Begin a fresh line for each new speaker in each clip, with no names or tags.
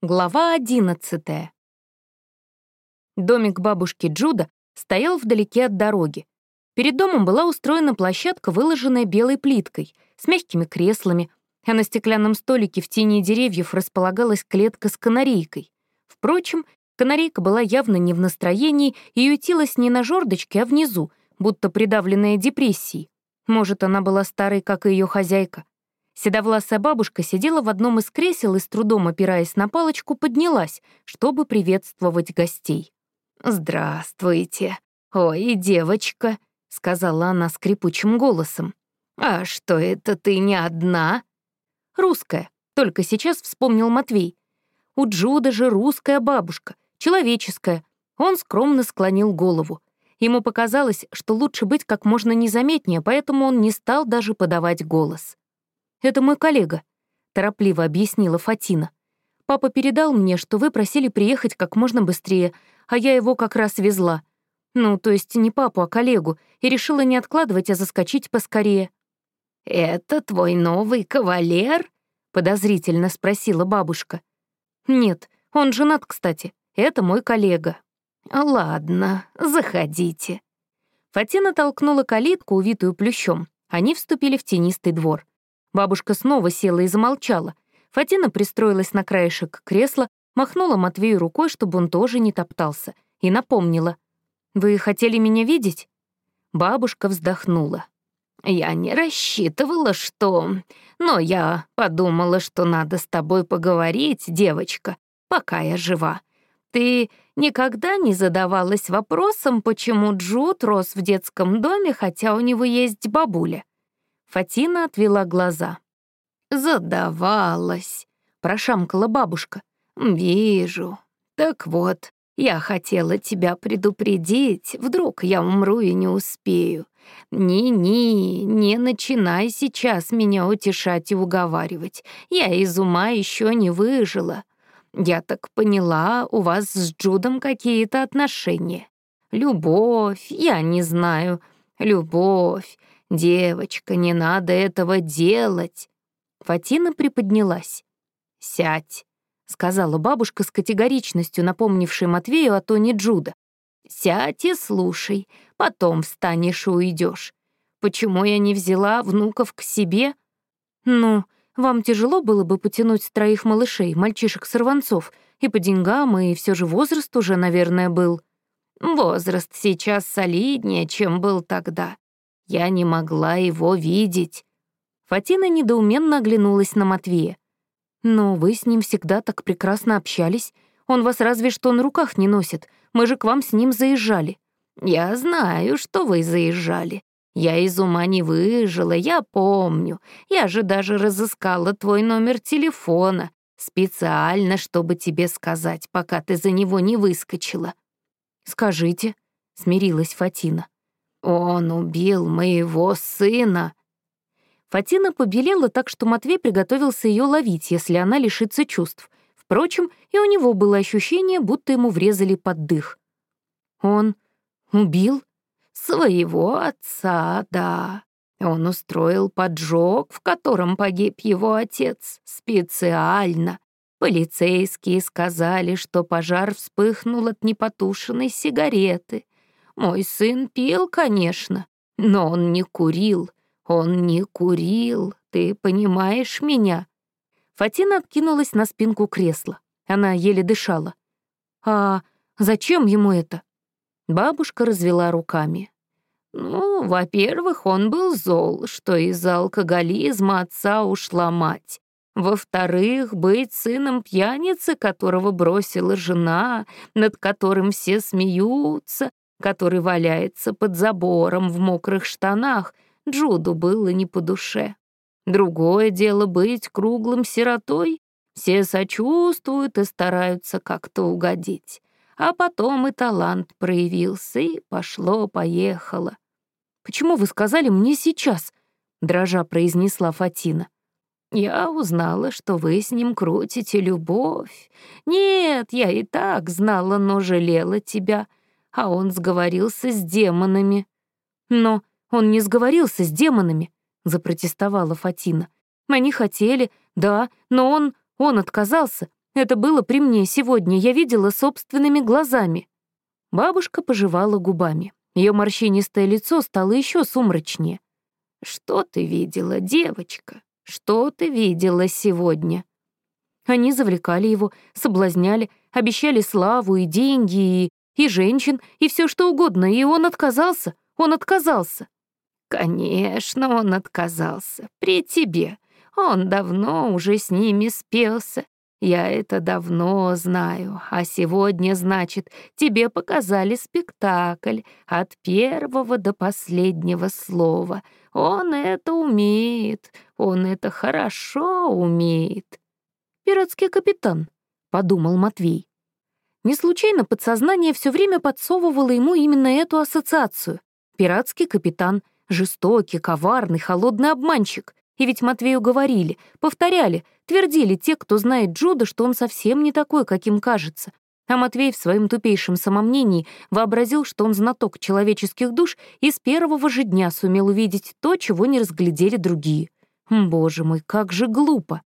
Глава одиннадцатая. Домик бабушки Джуда стоял вдалеке от дороги. Перед домом была устроена площадка, выложенная белой плиткой, с мягкими креслами, а на стеклянном столике в тени деревьев располагалась клетка с канарейкой. Впрочем, канарейка была явно не в настроении и ютилась не на жердочке, а внизу, будто придавленная депрессией. Может, она была старой, как и ее хозяйка. Седовласая бабушка сидела в одном из кресел и с трудом опираясь на палочку поднялась, чтобы приветствовать гостей. «Здравствуйте. Ой, девочка», — сказала она скрипучим голосом. «А что это ты не одна?» «Русская», — только сейчас вспомнил Матвей. «У Джуда же русская бабушка, человеческая». Он скромно склонил голову. Ему показалось, что лучше быть как можно незаметнее, поэтому он не стал даже подавать голос. «Это мой коллега», — торопливо объяснила Фатина. «Папа передал мне, что вы просили приехать как можно быстрее, а я его как раз везла. Ну, то есть не папу, а коллегу, и решила не откладывать, а заскочить поскорее».
«Это твой новый кавалер?» — подозрительно спросила бабушка.
«Нет, он женат, кстати. Это мой коллега».
«Ладно, заходите».
Фатина толкнула калитку, увитую плющом. Они вступили в тенистый двор. Бабушка снова села и замолчала. Фатина пристроилась на краешек кресла, махнула Матвею рукой, чтобы он тоже не топтался, и напомнила. «Вы хотели меня видеть?» Бабушка вздохнула.
«Я не рассчитывала, что... Но я подумала, что надо с тобой поговорить, девочка, пока я жива. Ты никогда не задавалась вопросом, почему Джуд рос в детском доме, хотя у него есть бабуля?»
Фатина отвела глаза.
«Задавалась», — прошамкала бабушка. «Вижу. Так вот, я хотела тебя предупредить, вдруг я умру и не успею. Ни-ни, не начинай сейчас меня утешать и уговаривать. Я из ума еще не выжила. Я так поняла, у вас с Джудом какие-то отношения. Любовь, я не знаю, любовь. «Девочка, не надо этого делать!»
Фатина приподнялась.
«Сядь», —
сказала бабушка с категоричностью, напомнившей Матвею о Тоне Джуда.
«Сядь и слушай, потом встанешь и уйдешь. Почему я не взяла внуков к себе?»
«Ну, вам тяжело было бы потянуть троих малышей, мальчишек-сорванцов, и по деньгам, и все же возраст уже, наверное, был».
«Возраст сейчас солиднее, чем был тогда. Я не могла его видеть.
Фатина недоуменно оглянулась на Матвея. «Но вы с ним всегда так прекрасно общались. Он вас разве что на руках не носит. Мы же к вам с ним заезжали».
«Я знаю, что вы заезжали. Я из ума не выжила, я помню. Я же даже разыскала твой номер телефона. Специально, чтобы тебе сказать, пока ты за него не выскочила».
«Скажите», — смирилась Фатина.
«Он убил моего сына!»
Фатина побелела так, что Матвей приготовился ее ловить, если она лишится чувств. Впрочем, и у него было ощущение, будто ему врезали под дых. «Он убил?»
«Своего отца, да. Он устроил поджог, в котором погиб его отец, специально. Полицейские сказали, что пожар вспыхнул от непотушенной сигареты. Мой сын пил, конечно, но он не курил. Он не курил, ты понимаешь меня?»
Фатина откинулась на спинку кресла. Она еле дышала. «А зачем ему это?» Бабушка развела руками.
«Ну, во-первых, он был зол, что из-за алкоголизма отца ушла мать. Во-вторых, быть сыном пьяницы, которого бросила жена, над которым все смеются, который валяется под забором в мокрых штанах, Джуду было не по душе. Другое дело быть круглым сиротой. Все сочувствуют и стараются как-то угодить. А потом и талант проявился, и пошло-поехало.
«Почему вы сказали мне сейчас?» — дрожа произнесла Фатина.
«Я узнала, что вы с ним крутите любовь. Нет, я и так знала, но жалела тебя а он сговорился с демонами».
«Но он не сговорился с демонами», — запротестовала Фатина. «Они хотели, да, но он... он отказался. Это было при мне сегодня, я видела собственными глазами». Бабушка пожевала губами. Ее морщинистое лицо стало еще сумрачнее.
«Что ты видела, девочка? Что ты видела сегодня?»
Они завлекали его, соблазняли, обещали славу и деньги, и, и женщин, и все что угодно, и он отказался, он отказался.
Конечно, он отказался. При тебе. Он давно уже с ними спелся. Я это давно знаю, а сегодня, значит, тебе показали спектакль от первого до последнего слова. Он это умеет, он это хорошо умеет.
«Пиратский капитан», — подумал Матвей. Не случайно подсознание все время подсовывало ему именно эту ассоциацию. Пиратский капитан, жестокий, коварный, холодный обманщик. И ведь Матвею говорили, повторяли, твердили те, кто знает Джуда, что он совсем не такой, каким кажется. А Матвей в своем тупейшем самомнении вообразил, что он знаток человеческих душ и с первого же дня сумел увидеть то, чего не разглядели другие. Боже мой, как же глупо!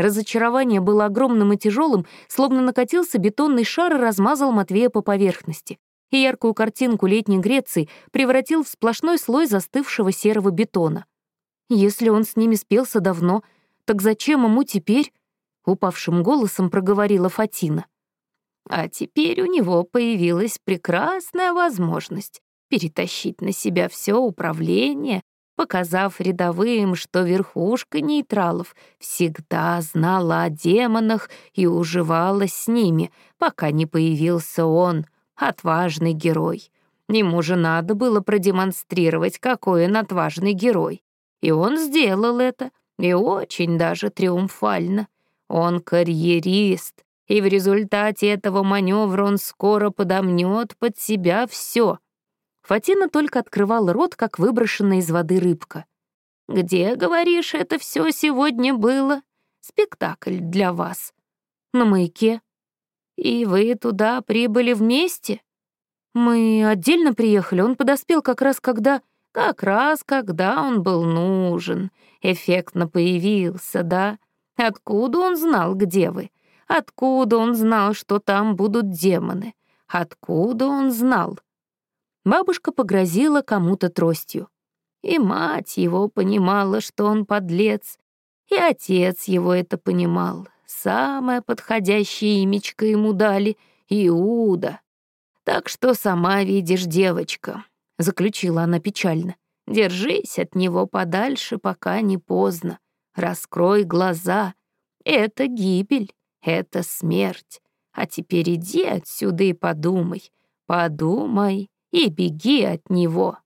Разочарование было огромным и тяжелым, словно накатился бетонный шар и размазал Матвея по поверхности. И яркую картинку летней Греции превратил в сплошной слой застывшего серого бетона. Если он с ними спелся давно, так зачем ему теперь? Упавшим голосом проговорила Фатина.
А теперь у него появилась прекрасная возможность перетащить на себя все управление, показав рядовым, что верхушка нейтралов всегда знала о демонах и уживалась с ними, пока не появился он, отважный герой. Ему же надо было продемонстрировать, какой он отважный герой. И он сделал это, и очень даже триумфально. Он карьерист, и в результате этого маневра он скоро подомнет под себя все.
Фатина только открывала рот, как выброшенная из воды рыбка.
«Где, говоришь, это все сегодня было? Спектакль для вас».
«На маяке».
«И вы туда прибыли вместе?»
«Мы отдельно приехали, он подоспел как раз когда...»
Как раз когда он был нужен. Эффектно появился, да? Откуда он знал, где вы? Откуда он знал, что там будут демоны? Откуда он знал?
Бабушка погрозила кому-то тростью.
И мать его понимала, что он подлец, и отец его это понимал. Самое подходящее имечко ему дали — Иуда. Так что сама видишь, девочка, заключила она печально. Держись от него подальше, пока не поздно. Раскрой глаза. Это гибель, это смерть. А теперь иди отсюда и подумай. Подумай и беги от него.